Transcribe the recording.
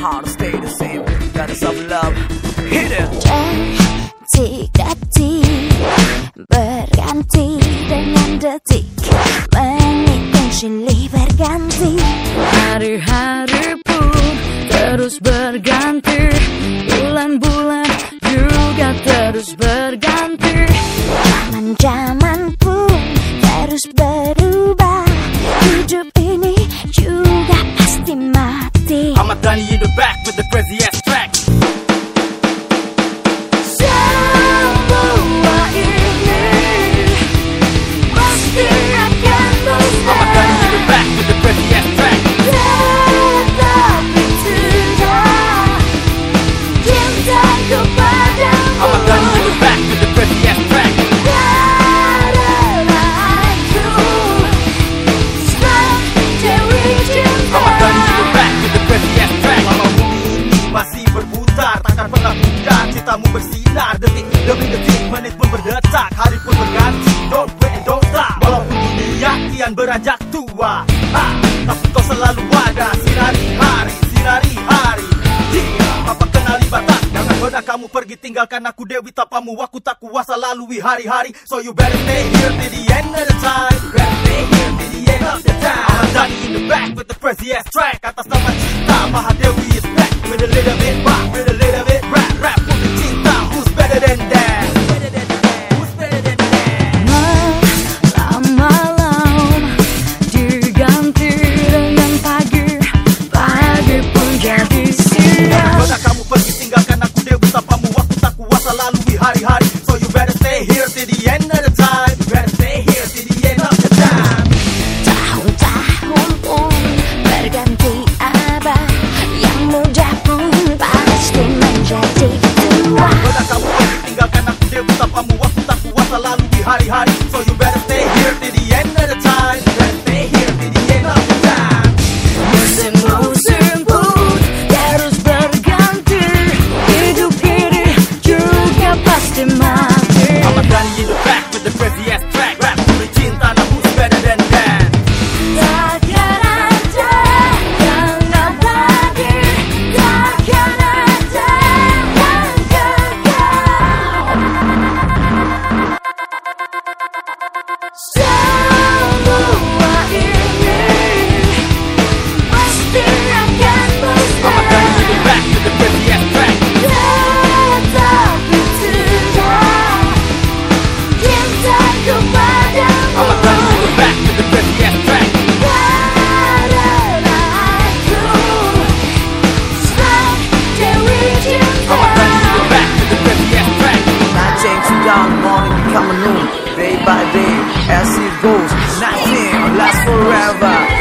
heart will stay the same. Gotta some love, hit it. Detik detik berganti dengan detik menghitung silih berganti. Hari-hari pun terus berganti, bulan-bulan juga terus berganti. Zaman-zaman crazy ass track. Semua ini pasti akan I'm a Danny in the berubah. back with the crazy ass track. Tetapi tidak cintaku Cintamu bersinar, detik demi detik, menit pun berdetak, hari pun berganti. Don't quit, don't stop. Walaupun dunia kian beranjak tua, ha, tapi kau selalu ada. Sinari hari, sinari hari. Dia, apa kenali batas? Jangan pernah kamu pergi tinggalkan aku Dewi tapamu Aku tak kuasa lalui hari-hari So you better stay here till the end of the time You better stay here till the end of the time I'm in the back with the crazy ass track Atas nama Daytime, morning, becoming noon. Day by day, as it goes, nothing lasts forever.